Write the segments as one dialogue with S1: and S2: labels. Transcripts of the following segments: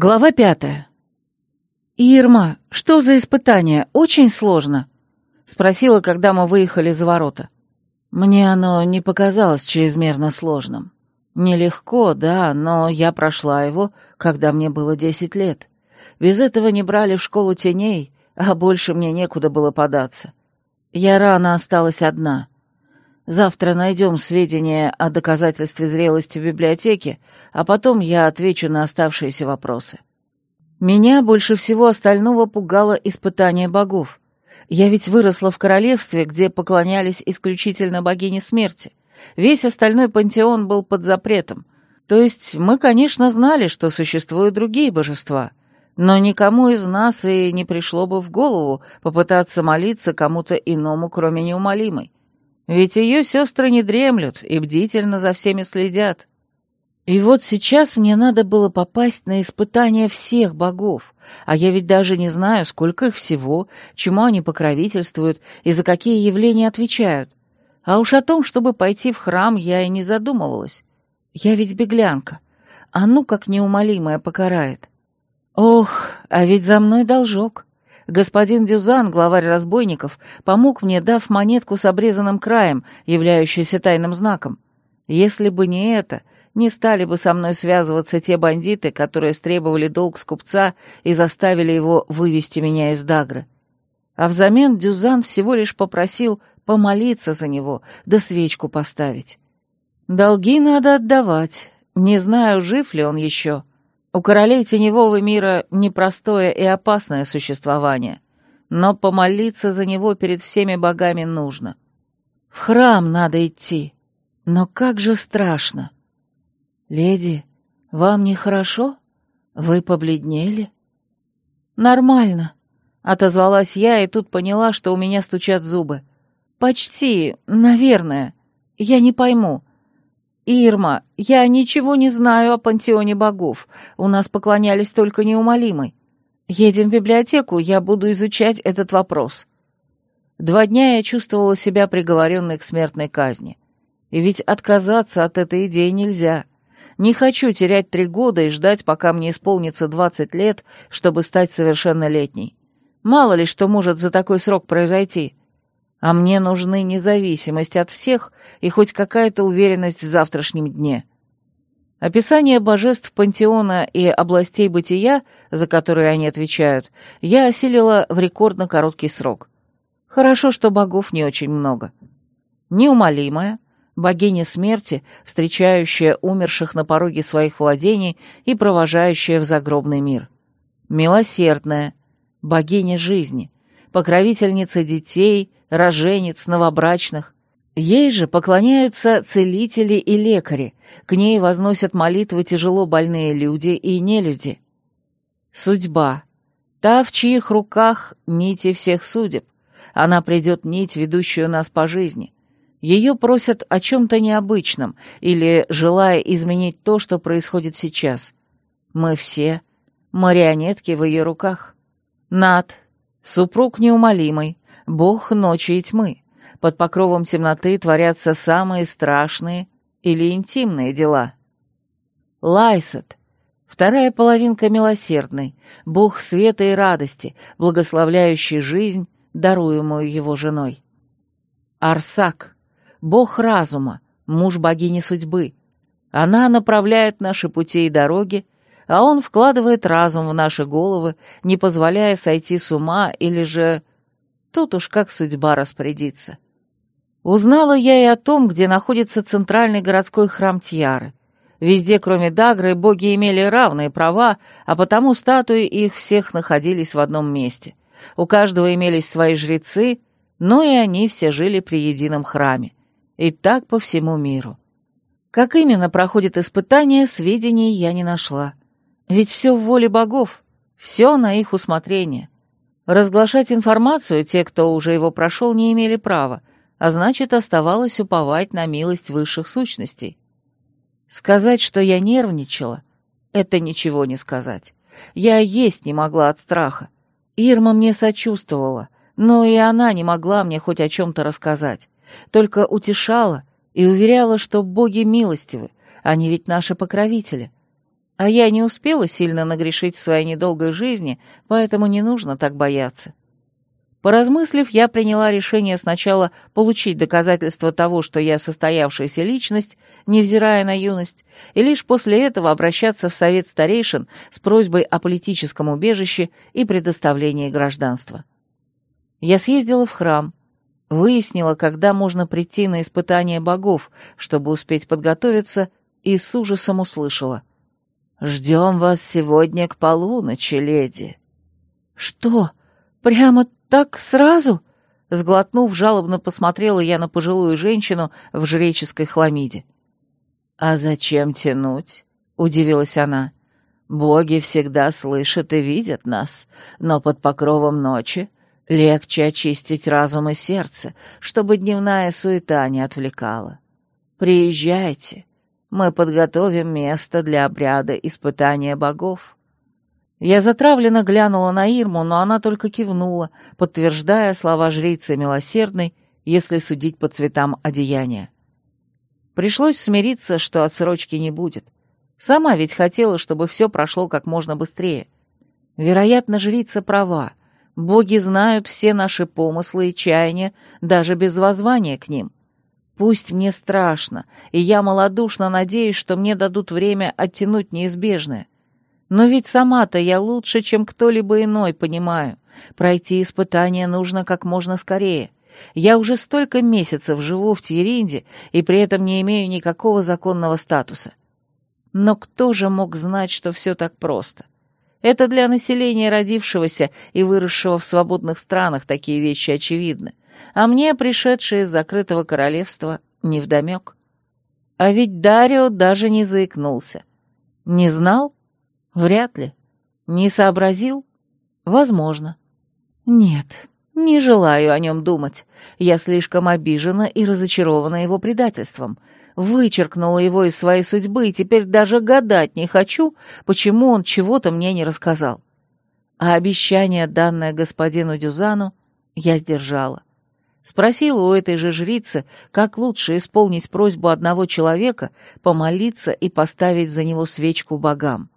S1: Глава пятая. «Ирма, что за испытание? Очень сложно?» — спросила, когда мы выехали за ворота. Мне оно не показалось чрезмерно сложным. Нелегко, да, но я прошла его, когда мне было десять лет. Без этого не брали в школу теней, а больше мне некуда было податься. Я рано осталась одна. Завтра найдем сведения о доказательстве зрелости в библиотеке, а потом я отвечу на оставшиеся вопросы. Меня больше всего остального пугало испытание богов. Я ведь выросла в королевстве, где поклонялись исключительно богине смерти. Весь остальной пантеон был под запретом. То есть мы, конечно, знали, что существуют другие божества, но никому из нас и не пришло бы в голову попытаться молиться кому-то иному, кроме неумолимой. Ведь ее сестры не дремлют и бдительно за всеми следят. И вот сейчас мне надо было попасть на испытание всех богов, а я ведь даже не знаю, сколько их всего, чему они покровительствуют и за какие явления отвечают. А уж о том, чтобы пойти в храм, я и не задумывалась. Я ведь беглянка, а ну как неумолимая покарает. Ох, а ведь за мной должок. Господин Дюзан, главарь разбойников, помог мне, дав монетку с обрезанным краем, являющейся тайным знаком. Если бы не это, не стали бы со мной связываться те бандиты, которые стребовали долг с купца и заставили его вывести меня из Дагры. А взамен Дюзан всего лишь попросил помолиться за него, да свечку поставить. Долги надо отдавать. Не знаю, жив ли он еще. У королей теневого мира непростое и опасное существование, но помолиться за него перед всеми богами нужно. В храм надо идти, но как же страшно. «Леди, вам нехорошо? Вы побледнели?» «Нормально», — отозвалась я и тут поняла, что у меня стучат зубы. «Почти, наверное. Я не пойму. Ирма, я ничего не знаю о пантеоне богов. У нас поклонялись только неумолимой. Едем в библиотеку, я буду изучать этот вопрос». Два дня я чувствовала себя приговоренной к смертной казни. И ведь отказаться от этой идеи нельзя. Не хочу терять три года и ждать, пока мне исполнится двадцать лет, чтобы стать совершеннолетней. Мало ли что может за такой срок произойти. А мне нужны независимость от всех и хоть какая-то уверенность в завтрашнем дне. Описание божеств пантеона и областей бытия, за которые они отвечают, я осилила в рекордно короткий срок. Хорошо, что богов не очень много. Неумолимая, богиня смерти, встречающая умерших на пороге своих владений и провожающая в загробный мир. Милосердная, богиня жизни, покровительница детей, роженец, новобрачных. Ей же поклоняются целители и лекари, к ней возносят молитвы тяжело больные люди и нелюди. Судьба. Та, в чьих руках нити всех судеб. Она придет нить, ведущую нас по жизни. Ее просят о чем-то необычном или желая изменить то, что происходит сейчас. Мы все марионетки в ее руках. Над, супруг неумолимый, бог ночи и тьмы. Под покровом темноты творятся самые страшные или интимные дела. Лайсет, вторая половинка милосердной, бог света и радости, благословляющий жизнь, даруемую его женой. Арсак, бог разума, муж богини судьбы. Она направляет наши пути и дороги, а он вкладывает разум в наши головы, не позволяя сойти с ума или же... Тут уж как судьба распорядится. Узнала я и о том, где находится центральный городской храм Тьяры. Везде, кроме Дагры, боги имели равные права, а потому статуи их всех находились в одном месте. У каждого имелись свои жрецы, но и они все жили при едином храме. И так по всему миру. Как именно проходит испытание, сведений я не нашла. Ведь все в воле богов, все на их усмотрение. Разглашать информацию те, кто уже его прошел, не имели права, а значит, оставалось уповать на милость высших сущностей. Сказать, что я нервничала, это ничего не сказать. Я есть не могла от страха. Ирма мне сочувствовала, но и она не могла мне хоть о чем-то рассказать только утешала и уверяла, что боги милостивы, они ведь наши покровители. А я не успела сильно нагрешить в своей недолгой жизни, поэтому не нужно так бояться. Поразмыслив, я приняла решение сначала получить доказательства того, что я состоявшаяся личность, невзирая на юность, и лишь после этого обращаться в совет старейшин с просьбой о политическом убежище и предоставлении гражданства. Я съездила в храм, выяснила, когда можно прийти на испытание богов, чтобы успеть подготовиться, и с ужасом услышала. «Ждем вас сегодня к полуночи, леди». «Что? Прямо так сразу?» Сглотнув, жалобно посмотрела я на пожилую женщину в жреческой хламиде. «А зачем тянуть?» — удивилась она. «Боги всегда слышат и видят нас, но под покровом ночи легче очистить разум и сердце, чтобы дневная суета не отвлекала. Приезжайте, мы подготовим место для обряда испытания богов». Я затравленно глянула на Ирму, но она только кивнула, подтверждая слова жрицы милосердной, если судить по цветам одеяния. Пришлось смириться, что отсрочки не будет. Сама ведь хотела, чтобы все прошло как можно быстрее. Вероятно, жрица права. Боги знают все наши помыслы и чаяния, даже без воззвания к ним. Пусть мне страшно, и я малодушно надеюсь, что мне дадут время оттянуть неизбежное — но ведь сама-то я лучше, чем кто-либо иной, понимаю. Пройти испытание нужно как можно скорее. Я уже столько месяцев живу в Тьеринде и при этом не имею никакого законного статуса. Но кто же мог знать, что все так просто? Это для населения родившегося и выросшего в свободных странах такие вещи очевидны, а мне, пришедшие из закрытого королевства, невдомек. А ведь Дарио даже не заикнулся. Не знал? Вряд ли. Не сообразил? Возможно. Нет, не желаю о нем думать. Я слишком обижена и разочарована его предательством. Вычеркнула его из своей судьбы и теперь даже гадать не хочу, почему он чего-то мне не рассказал. А обещание, данное господину Дюзану, я сдержала. Спросила у этой же жрицы, как лучше исполнить просьбу одного человека, помолиться и поставить за него свечку богам.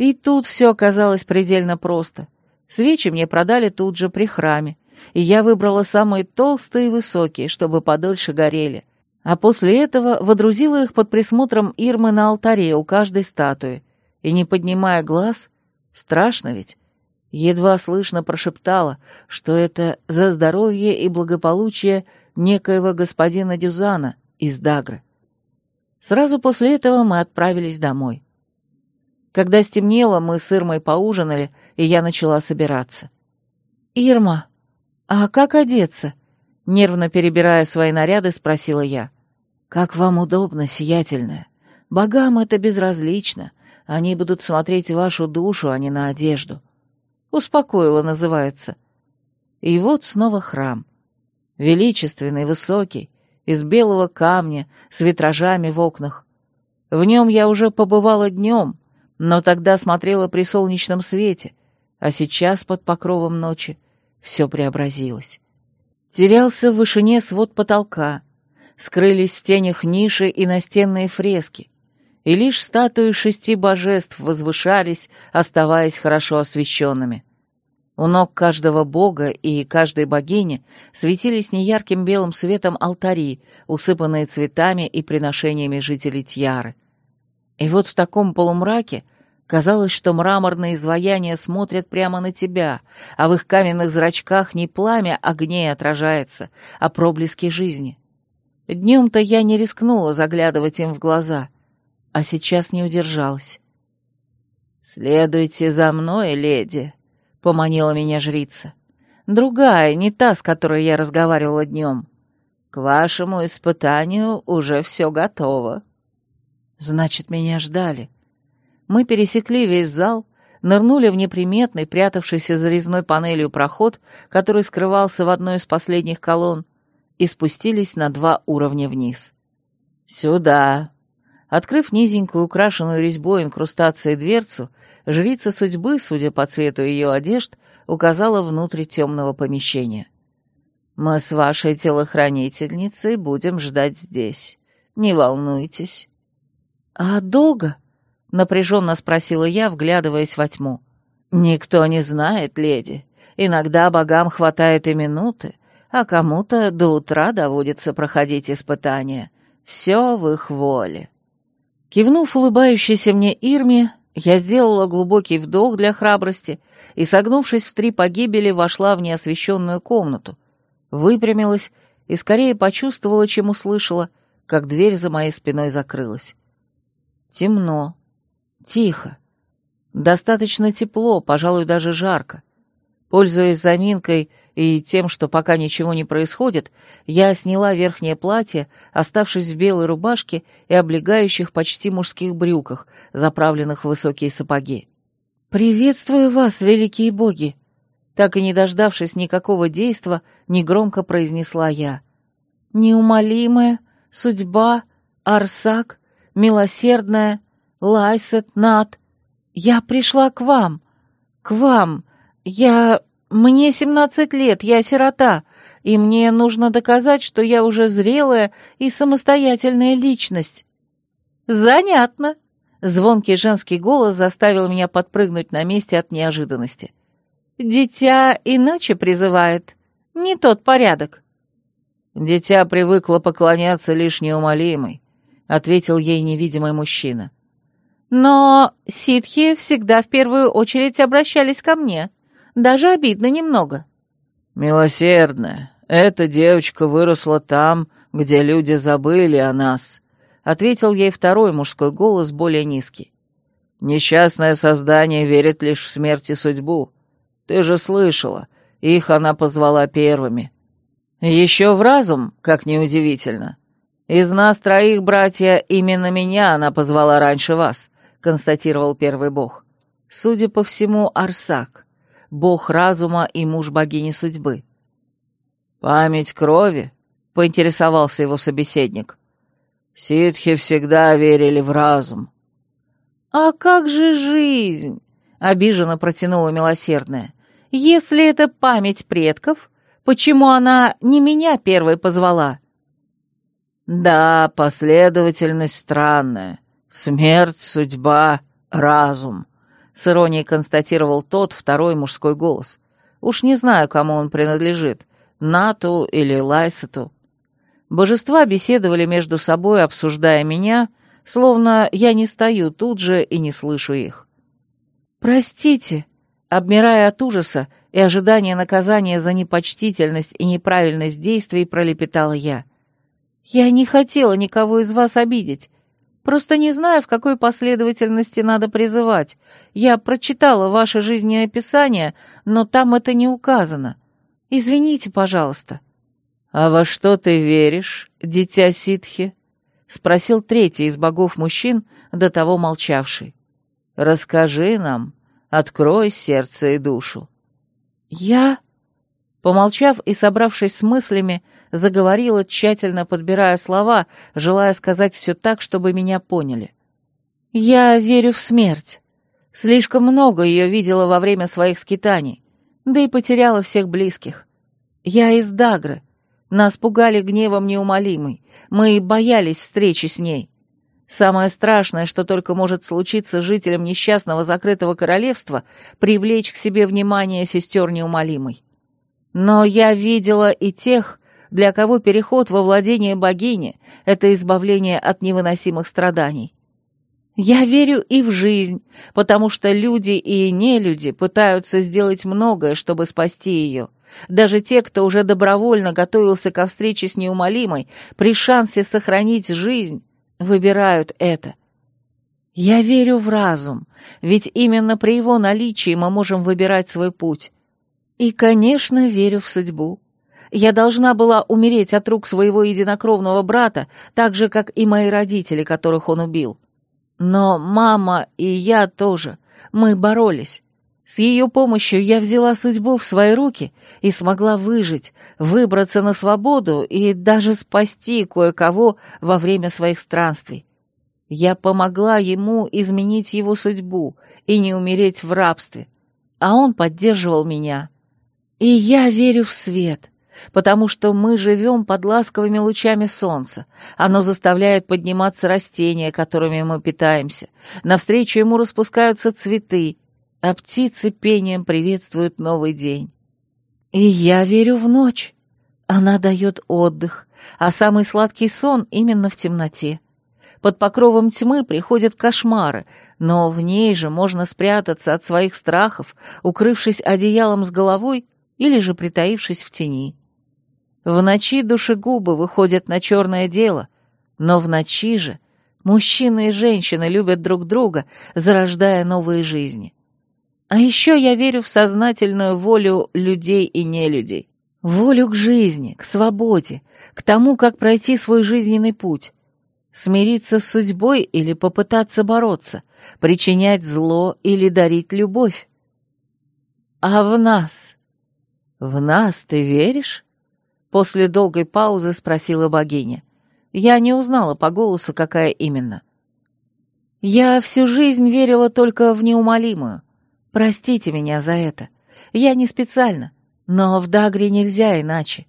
S1: И тут все оказалось предельно просто. Свечи мне продали тут же при храме, и я выбрала самые толстые и высокие, чтобы подольше горели. А после этого водрузила их под присмотром Ирмы на алтаре у каждой статуи, и, не поднимая глаз, страшно ведь, едва слышно прошептала, что это за здоровье и благополучие некоего господина Дюзана из Дагры. Сразу после этого мы отправились домой. Когда стемнело, мы с Ирмой поужинали, и я начала собираться. «Ирма, а как одеться?» Нервно перебирая свои наряды, спросила я. «Как вам удобно, сиятельная. Богам это безразлично. Они будут смотреть вашу душу, а не на одежду». «Успокоила» называется. И вот снова храм. Величественный, высокий, из белого камня, с витражами в окнах. В нем я уже побывала днем, но тогда смотрела при солнечном свете, а сейчас под покровом ночи все преобразилось. Терялся в вышине свод потолка, скрылись в тенях ниши и настенные фрески, и лишь статуи шести божеств возвышались, оставаясь хорошо освещенными. У ног каждого бога и каждой богини светились неярким белым светом алтари, усыпанные цветами и приношениями жителей Тьяры. И вот в таком полумраке казалось, что мраморные изваяния смотрят прямо на тебя, а в их каменных зрачках не пламя огней отражается, а проблески жизни. Днем-то я не рискнула заглядывать им в глаза, а сейчас не удержалась. «Следуйте за мной, леди», — поманила меня жрица. «Другая, не та, с которой я разговаривала днем. К вашему испытанию уже все готово». Значит, меня ждали. Мы пересекли весь зал, нырнули в неприметный, прятавшийся за резной панелью проход, который скрывался в одной из последних колонн, и спустились на два уровня вниз. «Сюда!» Открыв низенькую, украшенную резьбой инкрустацией дверцу, жрица судьбы, судя по цвету ее одежд, указала внутрь темного помещения. «Мы с вашей телохранительницей будем ждать здесь. Не волнуйтесь». «А долго?» —— напряженно спросила я, вглядываясь во тьму. «Никто не знает, леди. Иногда богам хватает и минуты, а кому-то до утра доводится проходить испытания. Все в их воле». Кивнув улыбающейся мне Ирме, я сделала глубокий вдох для храбрости и, согнувшись в три погибели, вошла в неосвещенную комнату, выпрямилась и скорее почувствовала, чем услышала, как дверь за моей спиной закрылась. Темно, тихо, достаточно тепло, пожалуй, даже жарко. Пользуясь заминкой и тем, что пока ничего не происходит, я сняла верхнее платье, оставшись в белой рубашке и облегающих почти мужских брюках, заправленных в высокие сапоги. «Приветствую вас, великие боги!» Так и не дождавшись никакого действа, негромко произнесла я. «Неумолимая, судьба, Арсак, милосердная, Лайсет, Над, я пришла к вам, к вам, я... Мне семнадцать лет, я сирота, и мне нужно доказать, что я уже зрелая и самостоятельная личность». «Занятно», Звонкий женский голос заставил меня подпрыгнуть на месте от неожиданности. «Дитя иначе призывает. Не тот порядок».
S2: «Дитя привыкло поклоняться лишь неумолимой», — ответил ей невидимый мужчина.
S1: «Но ситхи всегда в первую очередь обращались ко мне. Даже обидно немного».
S2: «Милосердная, эта девочка выросла там, где люди забыли о нас», — ответил ей второй мужской голос, более низкий. «Несчастное создание верит лишь в смерть и судьбу. Ты же слышала, их она позвала первыми. Еще в разум, как неудивительно. Из нас троих, братья, именно меня она позвала раньше вас», — констатировал первый бог. Судя по всему, Арсак, бог разума и муж богини судьбы. «Память крови?» — поинтересовался его собеседник. Ситхи всегда верили в разум.
S1: «А как же жизнь?» — обиженно протянула милосердная. «Если это память предков, почему она не меня первой позвала?»
S2: «Да, последовательность странная. Смерть, судьба, разум», — с иронией констатировал тот второй мужской голос. «Уж не знаю, кому он принадлежит, Нату или Лайсету». Божества беседовали между собой, обсуждая меня, словно я не стою тут же и не слышу их. «Простите», обмирая от ужаса и ожидания наказания за непочтительность и неправильность действий, пролепетала я. «Я не хотела никого из вас обидеть. Просто не знаю, в какой последовательности надо призывать. Я прочитала ваше жизнеописание, но там это не указано. Извините, пожалуйста». «А во что ты веришь, дитя ситхи?» — спросил третий из богов-мужчин, до того молчавший. «Расскажи нам, открой сердце и душу».
S1: «Я...» Помолчав и собравшись с мыслями, заговорила, тщательно подбирая слова, желая сказать все так, чтобы меня поняли. «Я верю в смерть. Слишком много ее видела во время своих скитаний, да и потеряла всех близких. Я из Дагры, нас пугали гневом неумолимой. Мы боялись встречи с ней. Самое страшное, что только может случиться жителям несчастного закрытого королевства, привлечь к себе внимание сестер неумолимой. Но я видела и тех, для кого переход во владение богини — это избавление от невыносимых страданий. Я верю и в жизнь, потому что люди и нелюди пытаются сделать многое, чтобы спасти ее — даже те, кто уже добровольно готовился ко встрече с неумолимой, при шансе сохранить жизнь, выбирают это. Я верю в разум, ведь именно при его наличии мы можем выбирать свой путь. И, конечно, верю в судьбу. Я должна была умереть от рук своего единокровного брата, так же, как и мои родители, которых он убил. Но мама и я тоже, мы боролись. С ее помощью я взяла судьбу в свои руки и смогла выжить, выбраться на свободу и даже спасти кое-кого во время своих странствий. Я помогла ему изменить его судьбу и не умереть в рабстве, а он поддерживал меня. И я верю в свет, потому что мы живем под ласковыми лучами солнца. Оно заставляет подниматься растения, которыми мы питаемся. Навстречу ему распускаются цветы, а птицы пением приветствуют новый день. И я верю в ночь. Она дает отдых, а самый сладкий сон именно в темноте. Под покровом тьмы приходят кошмары, но в ней же можно спрятаться от своих страхов, укрывшись одеялом с головой или же притаившись в тени. В ночи душегубы выходят на черное дело, но в ночи же мужчины и женщины любят друг друга, зарождая новые жизни. А еще я верю в сознательную волю людей и нелюдей. Волю к жизни, к свободе, к тому, как пройти свой жизненный путь. Смириться с судьбой или попытаться бороться, причинять зло или дарить любовь. А в нас? В нас ты веришь? После долгой паузы спросила богиня. Я не узнала по голосу, какая именно. Я всю жизнь верила только в неумолимую. Простите меня за это. Я не специально, но в Дагре нельзя иначе.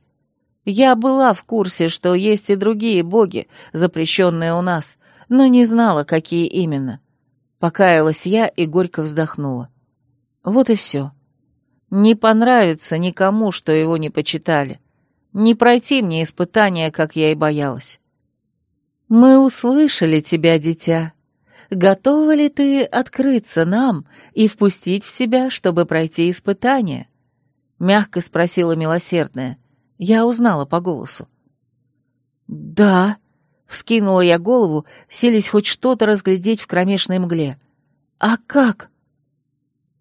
S1: Я была в курсе, что есть и другие боги, запрещенные у нас, но не знала, какие именно. Покаялась я и горько вздохнула. Вот и все. Не понравится никому, что его не почитали. Не пройти мне испытания, как я и боялась. Мы услышали тебя, дитя. Готова ли ты открыться нам и впустить в себя, чтобы пройти испытание? Мягко спросила милосердная. Я узнала по голосу. «Да», — вскинула я голову, селись хоть что-то разглядеть в кромешной мгле. «А как?»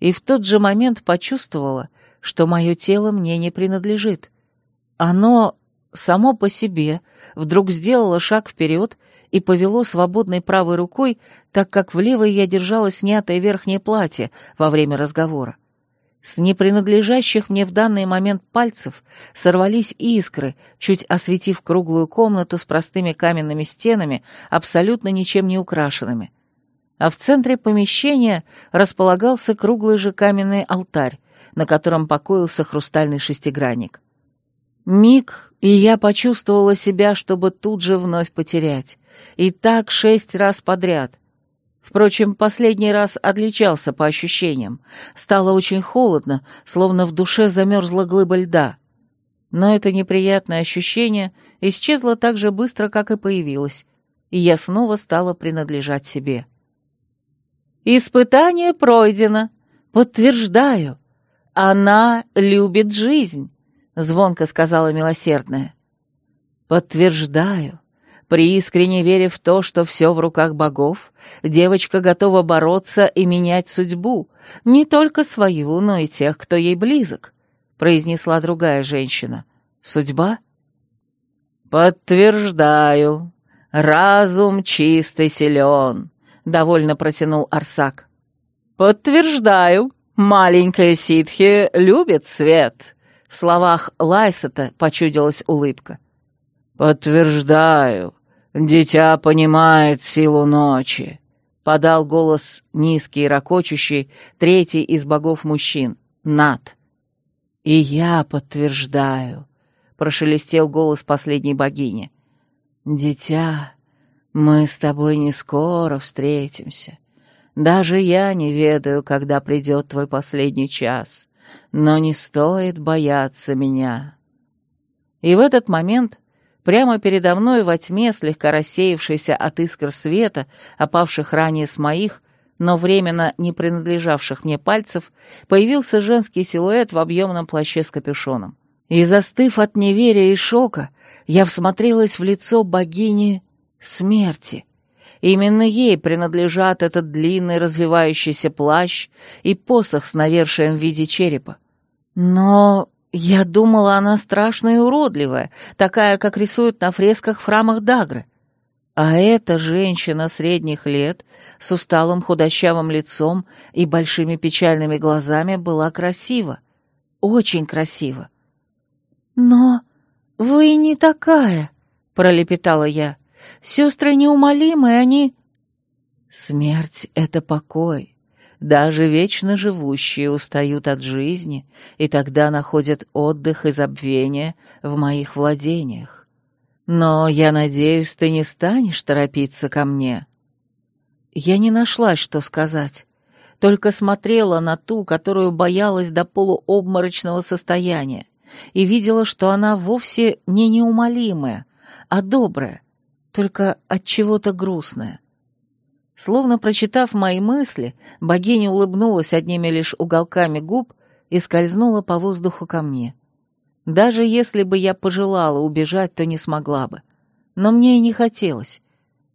S1: И в тот же момент почувствовала, что мое тело мне не принадлежит. Оно само по себе вдруг сделало шаг вперед и повело свободной правой рукой, так как в левой я держала снятое верхнее платье во время разговора. С непринадлежащих мне в данный момент пальцев сорвались искры, чуть осветив круглую комнату с простыми каменными стенами, абсолютно ничем не украшенными. А в центре помещения располагался круглый же каменный алтарь, на котором покоился хрустальный шестигранник. Миг, и я почувствовала себя, чтобы тут же вновь потерять. И так шесть раз подряд. Впрочем, последний раз отличался по ощущениям. Стало очень холодно, словно в душе замерзла глыба льда. Но это неприятное ощущение исчезло так же быстро, как и появилось, и я снова стала принадлежать себе. «Испытание пройдено. Подтверждаю. Она любит жизнь», — звонко сказала милосердная. «Подтверждаю. При искренне вере в то, что все в руках богов, девочка готова бороться и менять судьбу, не только свою, но и тех, кто ей близок», — произнесла другая женщина. «Судьба?» «Подтверждаю. Разум чистый силен», — довольно протянул Арсак. «Подтверждаю. Маленькая ситхи любит свет». В словах Лайсета почудилась улыбка. «Подтверждаю. Дитя понимает силу ночи», — подал голос низкий ракочущий, третий из богов-мужчин, Над. «И я подтверждаю», — прошелестел голос последней богини. «Дитя, мы с тобой не скоро встретимся. Даже я не ведаю, когда придет твой последний час, но не стоит бояться меня». И в этот момент Прямо передо мной во тьме, слегка рассеявшейся от искр света, опавших ранее с моих, но временно не принадлежавших мне пальцев, появился женский силуэт в объемном плаще с капюшоном. И, застыв от неверия и шока, я всмотрелась в лицо богини смерти. Именно ей принадлежат этот длинный развивающийся плащ и посох с навершием в виде черепа. Но я думала, она страшная и уродливая, такая, как рисуют на фресках в храмах Дагры. А эта женщина средних лет, с усталым худощавым лицом и большими печальными глазами, была красива. Очень красива. «Но вы не такая», — пролепетала я. «Сестры неумолимые, они...» «Смерть — это покой.
S2: Даже вечно живущие устают от жизни, и тогда находят отдых и забвение в моих владениях. Но я надеюсь, ты не станешь торопиться ко мне. Я не нашла, что сказать, только смотрела на ту, которую боялась до полуобморочного состояния, и видела, что она вовсе не неумолимая, а добрая, только от чего-то грустная. Словно прочитав мои мысли, богиня улыбнулась одними лишь уголками губ и скользнула по воздуху ко мне. Даже если бы я пожелала убежать, то не смогла бы. Но мне и не хотелось.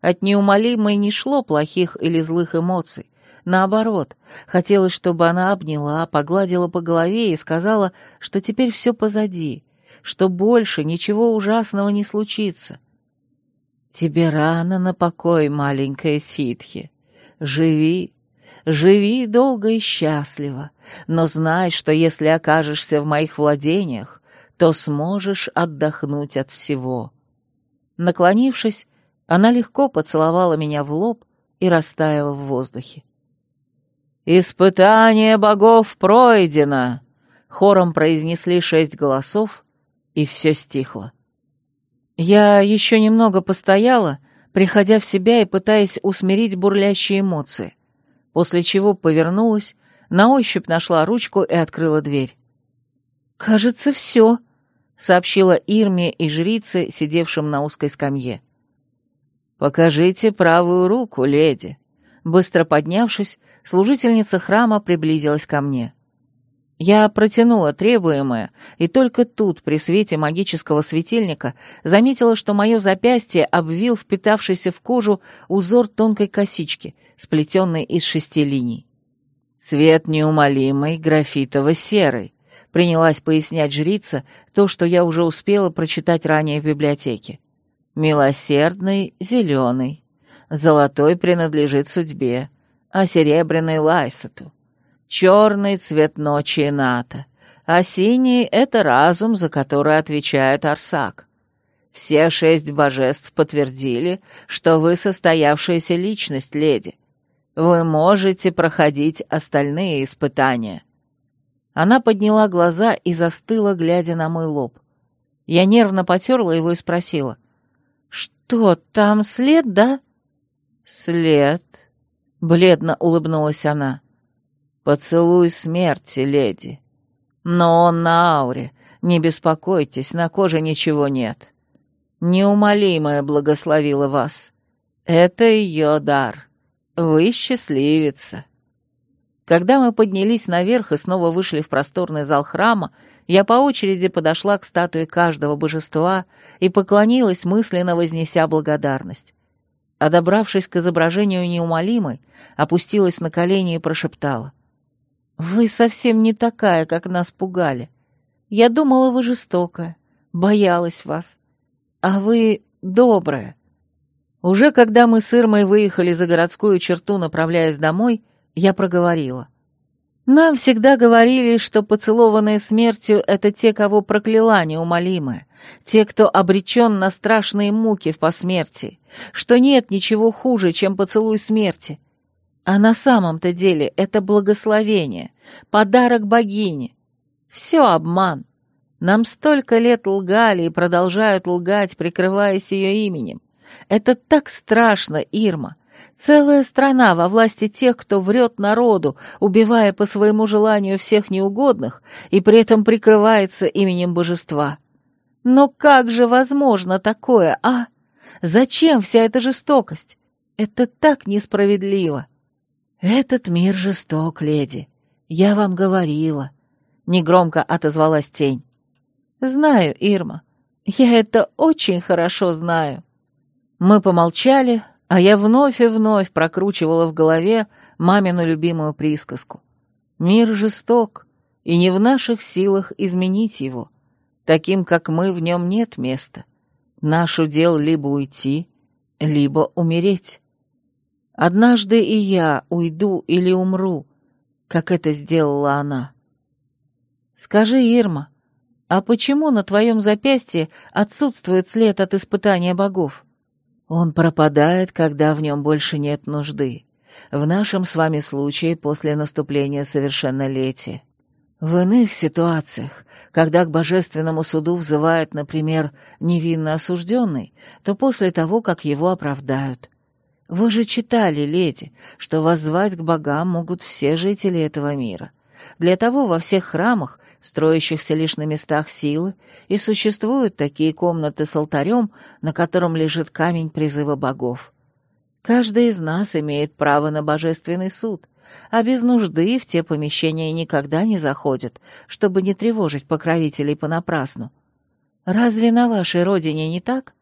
S2: От неумолимой не шло плохих или злых эмоций. Наоборот, хотелось, чтобы она обняла, погладила по голове и сказала, что теперь все позади, что больше ничего ужасного не случится. Тебе рано на покой, маленькая ситхи. Живи, живи долго и счастливо, но знай, что если окажешься в моих владениях, то сможешь отдохнуть от всего. Наклонившись, она легко поцеловала меня в лоб и растаяла в воздухе. «Испытание богов пройдено!» — хором произнесли шесть голосов, и все стихло. Я еще немного постояла, приходя в себя и пытаясь усмирить бурлящие эмоции, после чего повернулась, на ощупь нашла ручку и открыла дверь. «Кажется, все», — сообщила Ирме и жрице, сидевшим на узкой скамье. «Покажите правую руку, леди». Быстро поднявшись, служительница храма приблизилась ко мне. Я протянула требуемое, и только тут, при свете магического светильника, заметила, что мое запястье обвил впитавшийся в кожу узор тонкой косички, сплетенной из шести линий. «Цвет неумолимый, графитово-серый», — принялась пояснять жрица то, что я уже успела прочитать ранее в библиотеке. «Милосердный, зеленый, золотой принадлежит судьбе, а серебряный — Лайсету. Черный — цвет ночи и ната, а синий — это разум, за который отвечает Арсак. Все шесть божеств подтвердили, что вы состоявшаяся личность, леди. Вы можете проходить остальные испытания. Она подняла глаза и застыла, глядя на мой лоб. Я нервно потерла его и спросила. «Что, там след, да?» «След», — бледно улыбнулась она. «Поцелуй смерти, леди. Но он на ауре. Не беспокойтесь, на коже ничего нет. Неумолимая благословила вас. Это ее дар. Вы счастливица». Когда мы поднялись наверх и снова вышли в просторный зал храма, я по очереди подошла к статуе каждого божества и поклонилась, мысленно вознеся благодарность. А добравшись к изображению неумолимой, опустилась на колени и прошептала — «Вы совсем не такая, как нас пугали. Я думала, вы жестокая, боялась вас. А вы добрая». Уже когда мы с Ирмой выехали за городскую черту, направляясь домой, я проговорила. «Нам всегда говорили, что поцелованные смертью — это те, кого прокляла неумолимая, те, кто обречен на страшные муки в посмертии, что нет ничего хуже, чем поцелуй смерти, а на самом-то деле это благословение, подарок богине. Все обман. Нам столько лет лгали и продолжают лгать, прикрываясь ее именем. Это так страшно, Ирма. Целая страна во власти тех, кто врет народу, убивая по своему желанию всех неугодных и при этом прикрывается именем божества. Но как же возможно такое, а? Зачем вся эта жестокость? Это так несправедливо. «Этот мир жесток, леди. Я вам говорила», — негромко отозвалась тень. «Знаю, Ирма. Я это очень хорошо знаю». Мы помолчали, а я вновь и вновь прокручивала в голове мамину любимую присказку. «Мир жесток, и не в наших силах изменить его. Таким, как мы, в нем нет места. Наш удел либо уйти, либо умереть». Однажды и я уйду или умру, как это сделала она. Скажи, Ирма, а почему на твоем запястье отсутствует след от испытания богов? Он пропадает, когда в нем больше нет нужды. в нашем с вами случае после наступления совершеннолетия. В иных ситуациях, когда к божественному суду взывает, например, невинно осужденный, то после того, как его оправдают. Вы же читали, леди, что воззвать к богам могут все жители этого мира. Для того во всех храмах, строящихся лишь на местах силы, и существуют такие комнаты с алтарем, на котором лежит камень призыва богов. Каждый из нас имеет право на божественный суд, а без нужды в те помещения никогда не заходят, чтобы не тревожить покровителей понапрасну. Разве на вашей родине не так?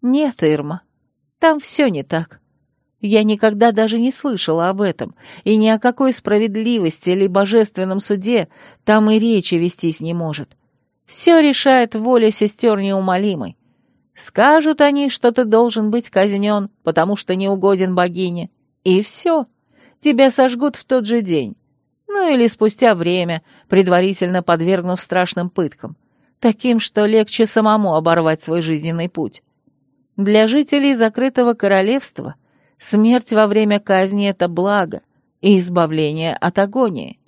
S2: Нет, Ирма, там все не так. Я никогда даже не слышала об этом, и ни о какой справедливости или божественном суде там и речи вестись не может. Все решает воля сестер неумолимой. Скажут они, что ты должен быть казнен, потому что не угоден богине, и все. Тебя сожгут в тот же день. Ну или спустя время, предварительно подвергнув страшным пыткам, таким, что легче самому оборвать свой жизненный путь. Для жителей закрытого королевства смерть во время казни — это благо и избавление от агонии.